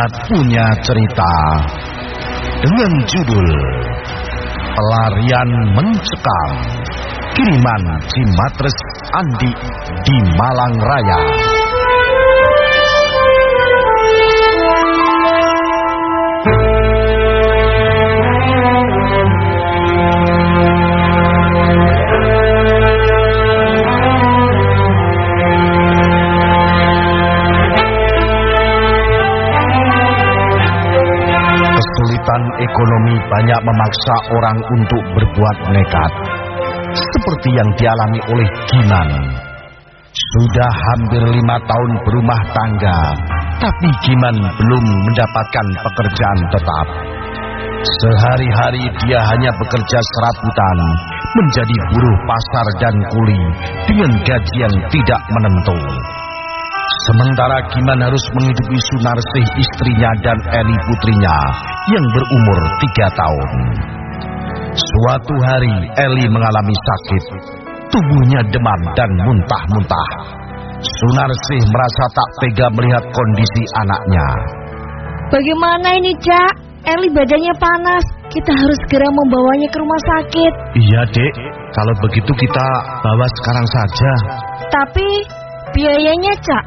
Jimat punya cerita dengan judul Pelarian Mencekam kiriman Cimatres Andi di Malang Raya. Ekonomi banyak memaksa orang untuk berbuat nekat. Seperti yang dialami oleh Giman. Sudah hampir lima tahun berumah tangga, tapi Giman belum mendapatkan pekerjaan tetap. Sehari-hari dia hanya bekerja serabutan, menjadi buruh pasar dan kuli dengan gaji yang tidak menentu. Sementara Giman harus menghidupi Sunarsih istrinya dan Eli putrinya yang berumur tiga tahun. Suatu hari Eli mengalami sakit, tubuhnya demam dan muntah-muntah. Sunarsih merasa tak tega melihat kondisi anaknya. Bagaimana ini, Cak? Eli badannya panas. Kita harus segera membawanya ke rumah sakit. Iya, Dek. Kalau begitu kita bawa sekarang saja. Tapi biayanya, Cak,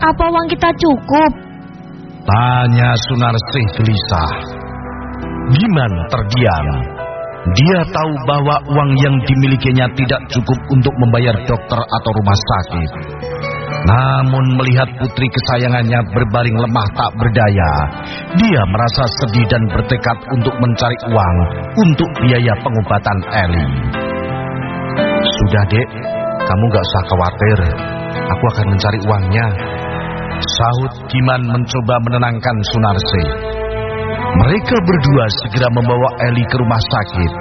apa uang kita cukup? Tanya Sunarsih gelisah. Giman terdiam. Dia tahu bahwa uang yang dimilikinya tidak cukup untuk membayar dokter atau rumah sakit. Namun melihat putri kesayangannya berbaring lemah tak berdaya, dia merasa sedih dan bertekad untuk mencari uang untuk biaya pengobatan Eli. Sudah dek, kamu gak usah khawatir. Aku akan mencari uangnya. Sahut Giman mencoba menenangkan Sunarsi. Mereka berdua segera membawa Eli ke rumah sakit.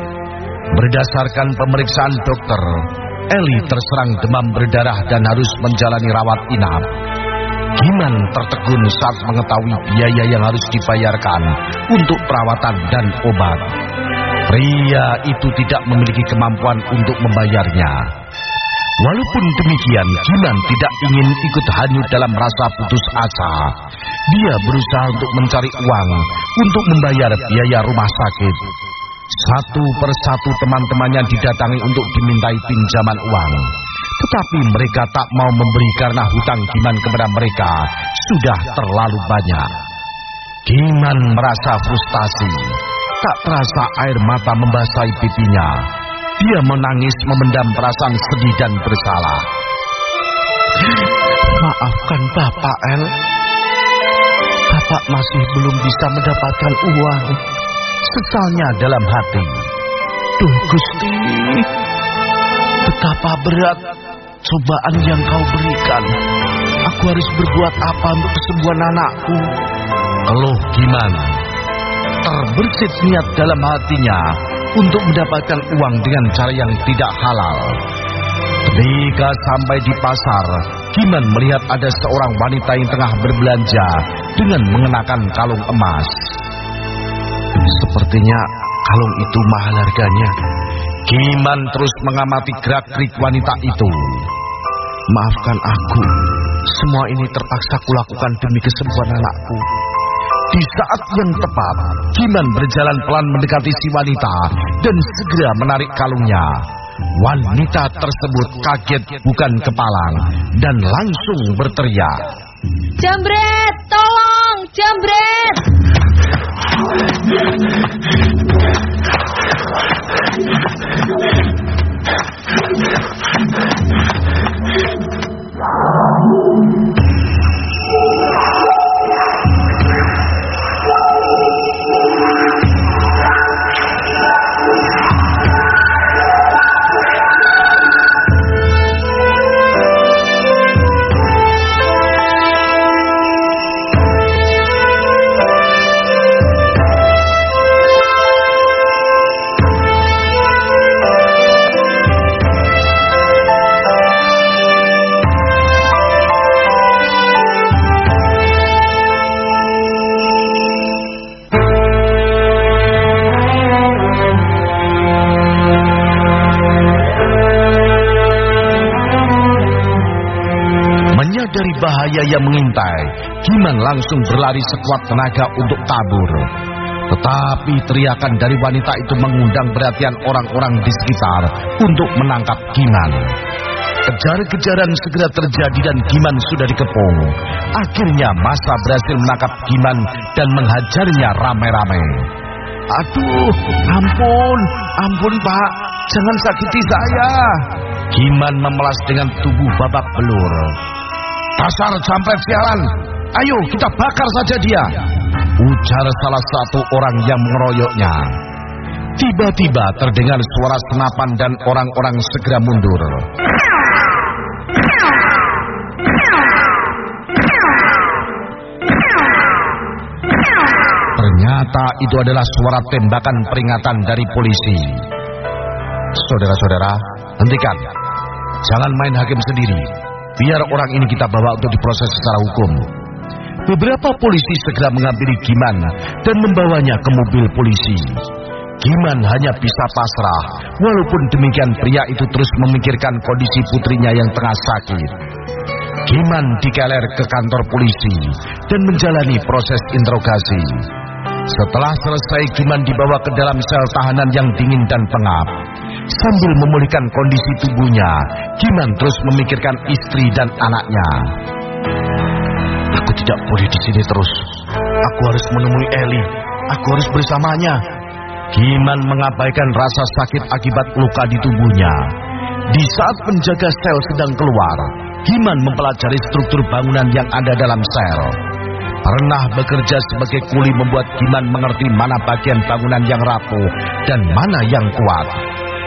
Berdasarkan pemeriksaan dokter, Eli terserang demam berdarah dan harus menjalani rawat inap. Giman tertegun saat mengetahui biaya yang harus dibayarkan untuk perawatan dan obat. Pria itu tidak memiliki kemampuan untuk membayarnya. Walaupun demikian, Giman tidak ingin ikut hanyut dalam rasa putus asa. Dia berusaha untuk mencari uang untuk membayar biaya rumah sakit. Satu persatu teman-temannya didatangi untuk dimintai pinjaman uang. Tetapi mereka tak mau memberi karena hutang Giman kepada mereka sudah terlalu banyak. Giman merasa frustasi. Tak terasa air mata membasahi pipinya. Dia menangis memendam perasaan sedih dan bersalah. Maafkan Bapak, El. Bapak masih belum bisa mendapatkan uang. Sesalnya dalam hati. Duh Gusti, betapa berat cobaan yang kau berikan. Aku harus berbuat apa untuk kesembuhan anakku? Keluh gimana? Terbersit niat dalam hatinya untuk mendapatkan uang dengan cara yang tidak halal. Ketika sampai di pasar, Giman melihat ada seorang wanita yang tengah berbelanja dengan mengenakan kalung emas. Sepertinya kalung itu mahal harganya. Giman terus mengamati gerak-gerik wanita itu. Maafkan aku, semua ini terpaksa kulakukan demi kesembuhan anakku. Di saat yang tepat, Kiman berjalan pelan mendekati si wanita dan segera menarik kalungnya. Wanita tersebut kaget bukan kepalang dan langsung berteriak. Jambret, tolong, jambret. Menyadari bahaya yang mengintai, Giman langsung berlari sekuat tenaga untuk kabur. Tetapi teriakan dari wanita itu mengundang perhatian orang-orang di sekitar untuk menangkap Giman. Kejar-kejaran segera terjadi dan Giman sudah dikepung. Akhirnya masa berhasil menangkap Giman dan menghajarnya rame-rame. Aduh, ampun, ampun pak, jangan sakiti saya. Giman memelas dengan tubuh babak belur. Dasar sampai sialan, ayo kita bakar saja dia. Ujar salah satu orang yang mengeroyoknya. Tiba-tiba terdengar suara senapan dan orang-orang segera mundur. Ternyata itu adalah suara tembakan peringatan dari polisi. Saudara-saudara, hentikan. Jangan main hakim sendiri. Biar orang ini kita bawa untuk diproses secara hukum. Beberapa polisi segera mengambil Giman dan membawanya ke mobil polisi. Giman hanya bisa pasrah, walaupun demikian pria itu terus memikirkan kondisi putrinya yang tengah sakit. Giman dikeler ke kantor polisi dan menjalani proses interogasi. Setelah selesai, Giman dibawa ke dalam sel tahanan yang dingin dan pengap. Sambil memulihkan kondisi tubuhnya, Giman terus memikirkan istri dan anaknya. Aku tidak boleh di sini terus. Aku harus menemui Eli. Aku harus bersamanya. Giman mengabaikan rasa sakit akibat luka di tubuhnya. Di saat penjaga sel sedang keluar, Giman mempelajari struktur bangunan yang ada dalam sel. Pernah bekerja sebagai kuli membuat Giman mengerti mana bagian bangunan yang rapuh dan mana yang kuat.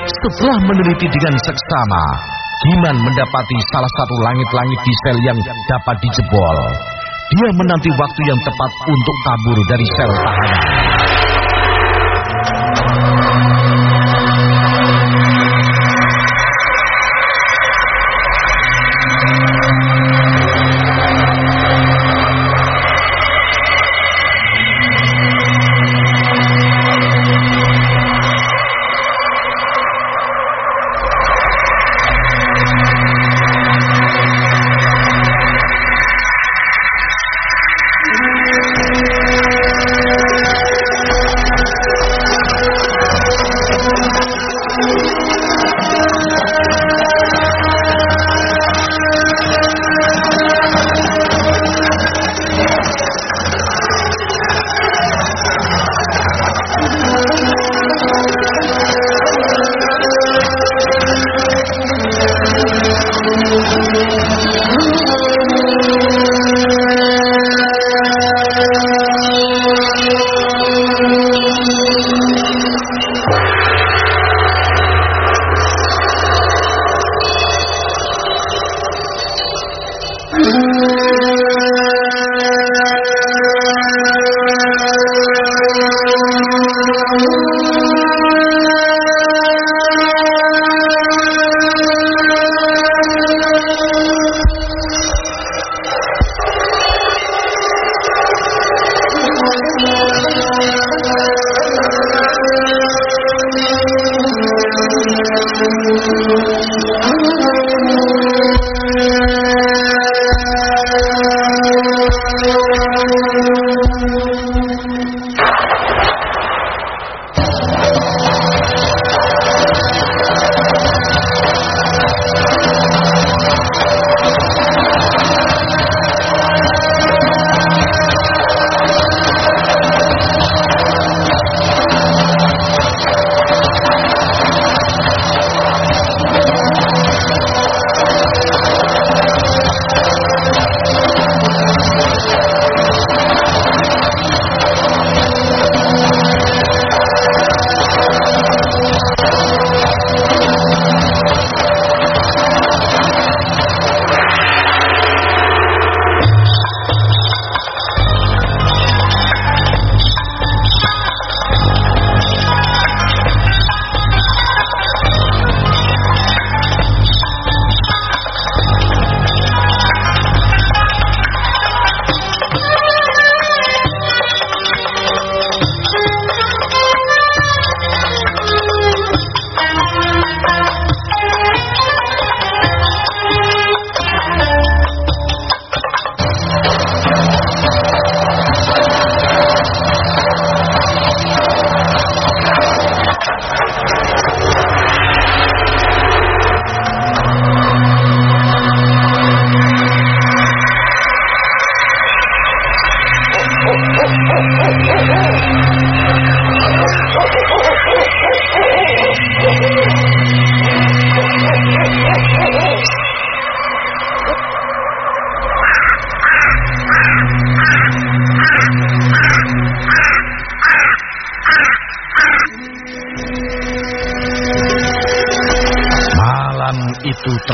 Setelah meneliti dengan seksama, Giman mendapati salah satu langit-langit di sel yang dapat dijebol. Dia menanti waktu yang tepat untuk kabur dari sel tahanan.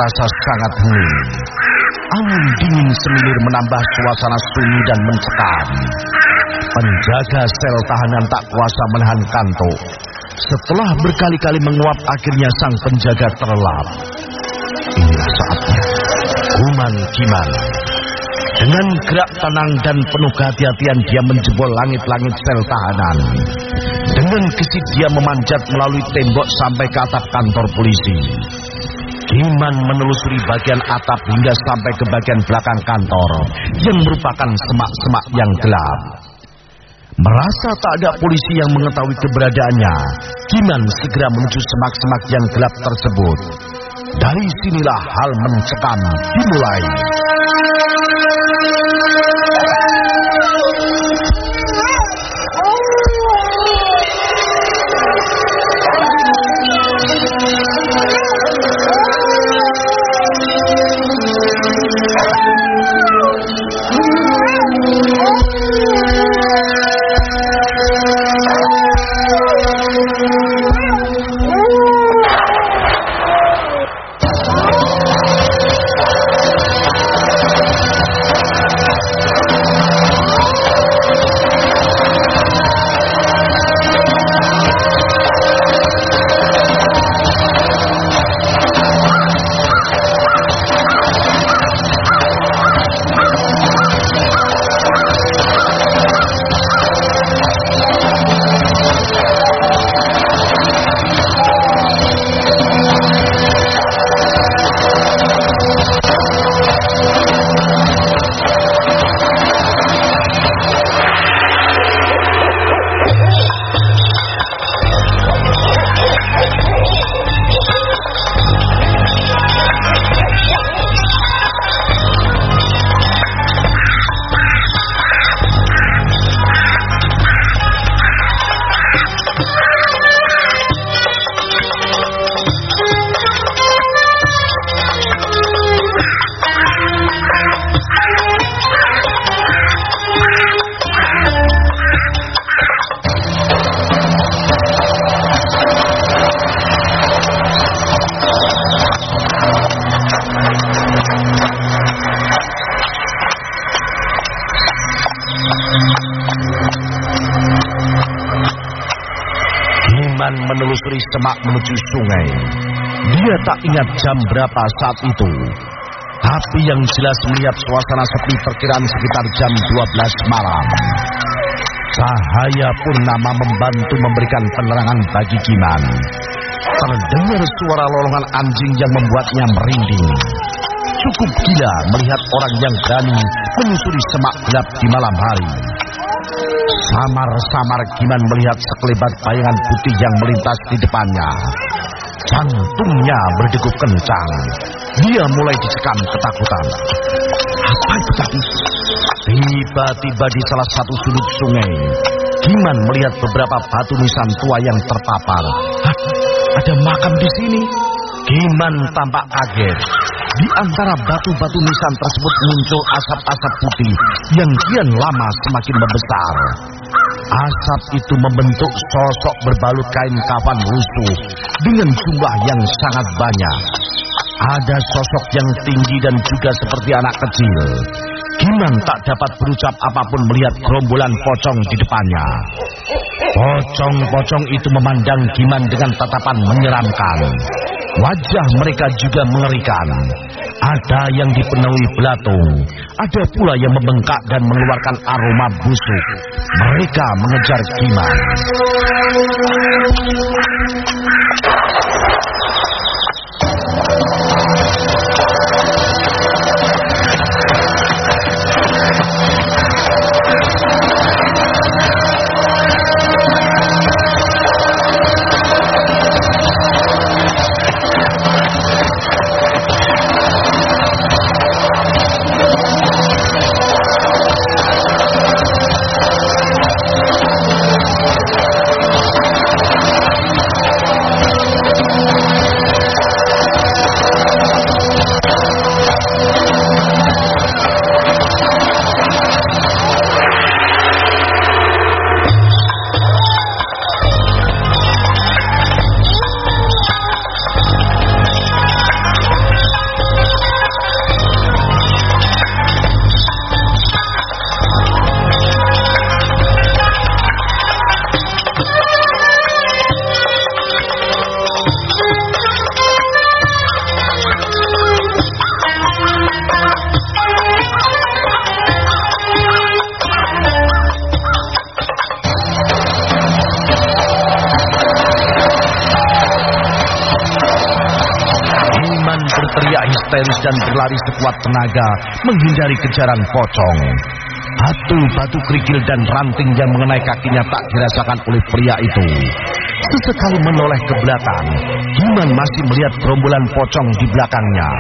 Terasa sangat hening. Angin dingin semilir menambah suasana sunyi dan mencekam. Penjaga sel tahanan tak kuasa menahan kantuk. Setelah berkali-kali menguap, akhirnya sang penjaga terlelap. Inilah saatnya. Kuman Kiman. Dengan gerak tenang dan penuh kehati-hatian dia menjebol langit-langit sel tahanan. Dengan gesit dia memanjat melalui tembok sampai ke atap kantor polisi. Kiman menelusuri bagian atap hingga sampai ke bagian belakang kantor yang merupakan semak-semak yang gelap. Merasa tak ada polisi yang mengetahui keberadaannya, Kiman segera menuju semak-semak yang gelap tersebut. Dari sinilah hal mencekam dimulai. Semak menuju sungai. Dia tak ingat jam berapa saat itu. Tapi yang jelas melihat suasana sepi perkiraan sekitar jam 12 malam. Cahaya purnama membantu memberikan penerangan bagi Kiman. Terdengar suara lolongan anjing yang membuatnya merinding. Cukup gila melihat orang yang berani menyusuri semak gelap di malam hari. Samar-samar Kiman melihat sekelebat bayangan putih yang melintas di depannya. Jantungnya berdegup kencang. Dia mulai dicekam ketakutan. Apa itu tadi? Tiba-tiba di salah satu sudut sungai, Kiman melihat beberapa batu nisan tua yang terpapar. Ada makam di sini. Kiman tampak kaget. Di antara batu-batu nisan tersebut muncul asap-asap putih yang kian lama semakin membesar. Asap itu membentuk sosok berbalut kain kafan lusuh dengan jumlah yang sangat banyak. Ada sosok yang tinggi dan juga seperti anak kecil. Kiman tak dapat berucap apa pun melihat gerombolan pocong di depannya. Pocong-pocong itu memandang Kiman dengan tatapan menyeramkan. Wajah mereka juga mengerikan. Ada yang dipenuhi belatung, ada pula yang membengkak dan mengeluarkan aroma busuk. Mereka mengejar Kiman. Tenaga menghindari kejaran pocong. Batu-batu kerikil dan ranting yang mengenai kakinya tak dirasakan oleh pria itu. Sesekali menoleh ke belakang, Giman masih melihat gerombolan pocong di belakangnya.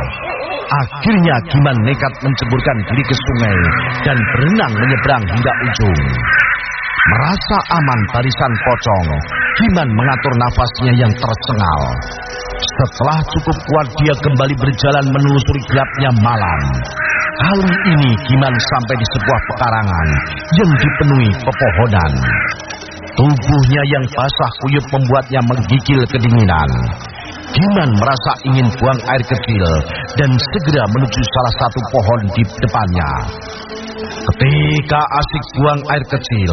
Akhirnya Giman nekat menceburkan diri ke sungai dan berenang menyeberang hingga ujung. Merasa aman barisan pocong, Giman mengatur nafasnya yang tersengal. Setelah cukup kuat dia kembali berjalan menelusuri gelapnya malam. Kali ini Giman sampai di sebuah pekarangan yang dipenuhi pepohonan. Tubuhnya yang basah kuyup membuatnya menggigil kedinginan. Giman merasa ingin buang air kecil dan segera menuju salah satu pohon di depannya. Ketika asik buang air kecil,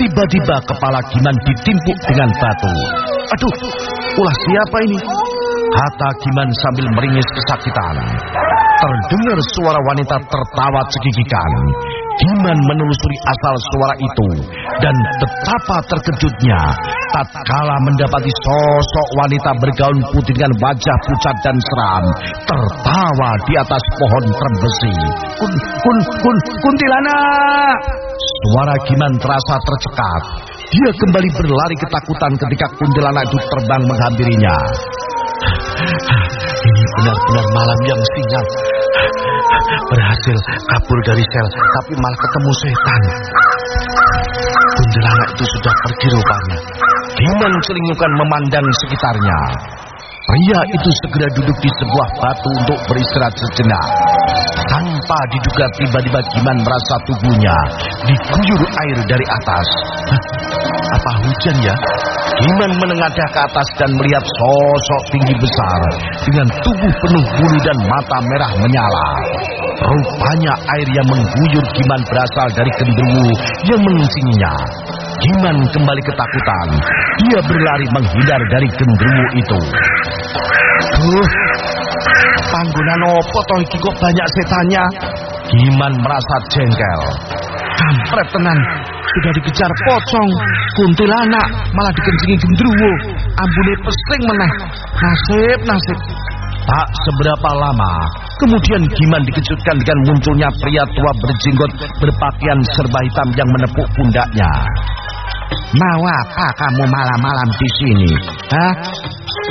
tiba-tiba kepala Giman ditimpuk dengan batu. Aduh, ulah siapa ini? Kata Giman sambil meringis kesakitan. Terdengar suara wanita tertawa cekikikan. Giman menelusuri asal suara itu dan betapa terkejutnya tatkala mendapati sosok wanita bergaun putih dengan wajah pucat dan seram tertawa di atas pohon terbesi. Kun, kun, kun, kuntilanak! Suara Giman terasa tercekat. Dia kembali berlari ketakutan ketika kuntilanak itu terbang menghampirinya. Ini benar-benar malam yang sinyal. Berhasil kabur dari sel, tapi malah ketemu setan. Itu sudah pergi rupanya. Giman selingukan memandang sekitarnya. Pria itu segera duduk di sebuah batu untuk beristirahat sejenak. Tanpa diduga tiba-tiba Giman merasa tubuhnya diguyur air dari atas. Hah, apa hujan ya? Giman menengadah ke atas dan melihat sosok tinggi besar dengan tubuh penuh bulu dan mata merah menyala. Rupanya air yang mengguyur Giman berasal dari genderuwo yang mengincingnya. Giman kembali ketakutan. Dia berlari menghindar dari genderuwo itu. Duh, panggonan opo toh iki kok banyak setannya? Giman merasa jengkel. Kampret tenan, sudah dikejar pocong, kuntilanak, malah dikencingi gendruwo. Ambune pesing meneh. Nasib, nasib. Tak seberapa lama, kemudian Giman dikejutkan dengan munculnya pria tua berjenggot berpakaian serba hitam yang menepuk pundaknya. Mau apa kamu malam-malam di sini? Hah?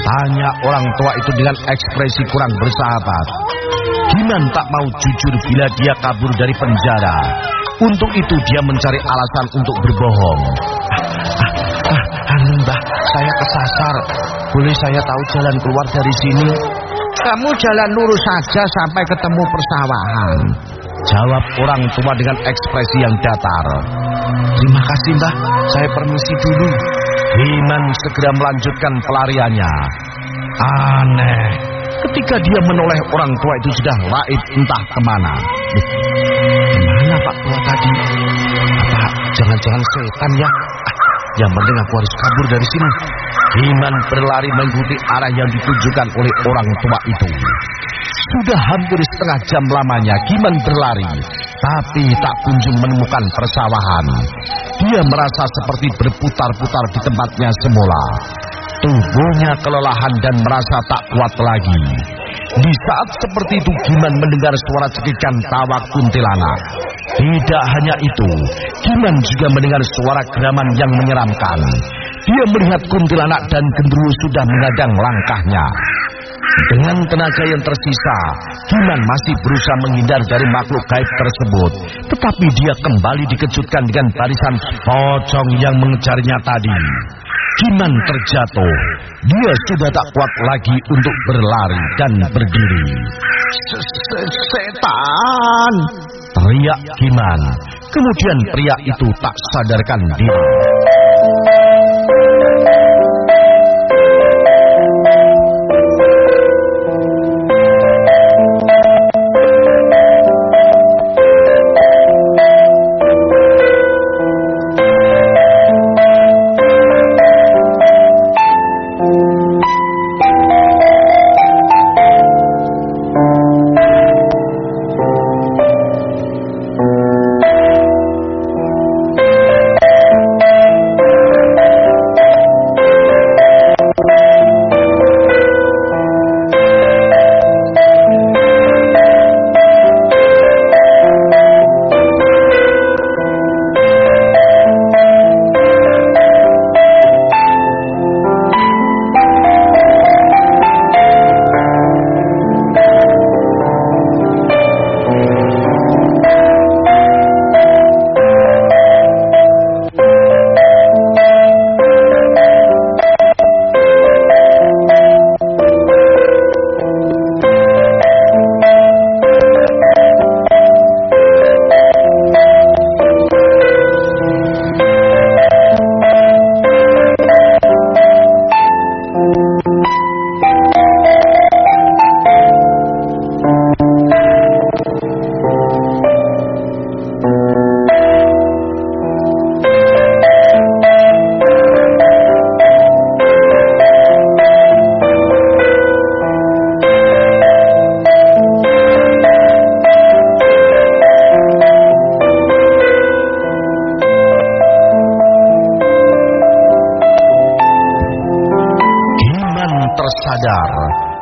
Tanya orang tua itu dengan ekspresi kurang bersahabat. Giman tak mau jujur bila dia kabur dari penjara. Untuk itu dia mencari alasan untuk berbohong. Ah, ah, ah, mbah, saya kesasar. Boleh saya tahu jalan keluar dari sini? Kamu jalan lurus saja sampai ketemu persawahan. Jawab orang tua dengan ekspresi yang datar. Terima kasih mbah, saya permisi dulu. Giman segera melanjutkan pelariannya. Aneh, ketika dia menoleh orang tua itu sudah laib entah ke mana. Duh, ke mana Pak tua tadi? Apa jangan-jangan setan ya? Ah, yang penting aku harus kabur dari sini. Giman berlari mengikuti arah yang ditunjukkan oleh orang tua itu. Sudah hampir setengah jam lamanya Giman berlari, tapi tak kunjung menemukan persawahan. Dia merasa seperti berputar-putar di tempatnya semula. Tubuhnya kelelahan dan merasa tak kuat lagi. Di saat seperti itu Giman mendengar suara cekikan tawa kuntilanak. Tidak hanya itu, Giman juga mendengar suara geraman yang menyeramkan. Dia melihat kuntilanak dan gendruwo sudah mengadang langkahnya. Dengan tenaga yang tersisa, Giman masih berusaha menghindar dari makhluk gaib tersebut. Tetapi dia kembali dikejutkan dengan barisan pocong yang mengejarnya tadi. Giman terjatuh. Dia sudah tak kuat lagi untuk berlari dan berdiri. Setan! Teriak Giman. Kemudian pria itu tak sadarkan diri.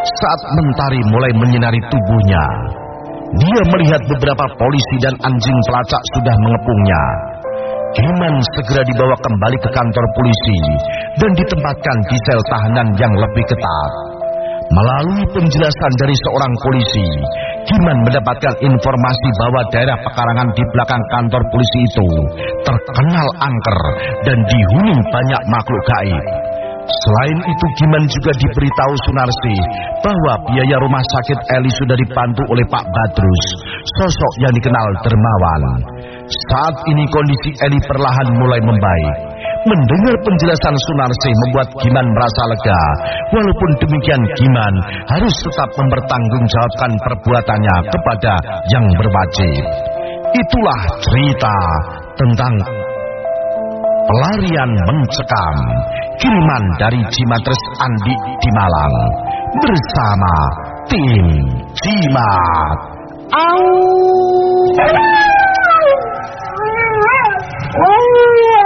Saat mentari mulai menyinari tubuhnya, dia melihat beberapa polisi dan anjing pelacak sudah mengepungnya. Giman segera dibawa kembali ke kantor polisi dan ditempatkan di sel tahanan yang lebih ketat. Melalui penjelasan dari seorang polisi, Giman mendapatkan informasi bahwa daerah pekarangan di belakang kantor polisi itu terkenal angker dan dihuni banyak makhluk gaib. Selain itu Giman juga diberitahu Sunarsi bahwa biaya rumah sakit Eli sudah dibantu oleh Pak Badrus, sosok yang dikenal dermawan. Saat ini kondisi Eli perlahan mulai membaik. Mendengar penjelasan Sunarsi membuat Giman merasa lega. Walaupun demikian Giman harus tetap mempertanggungjawabkan perbuatannya kepada yang berwajib. Itulah cerita tentang pelarian mencekam. Kiriman dari Cimatres Andi di Malang bersama tim Cimat. Au! Oh, yeah.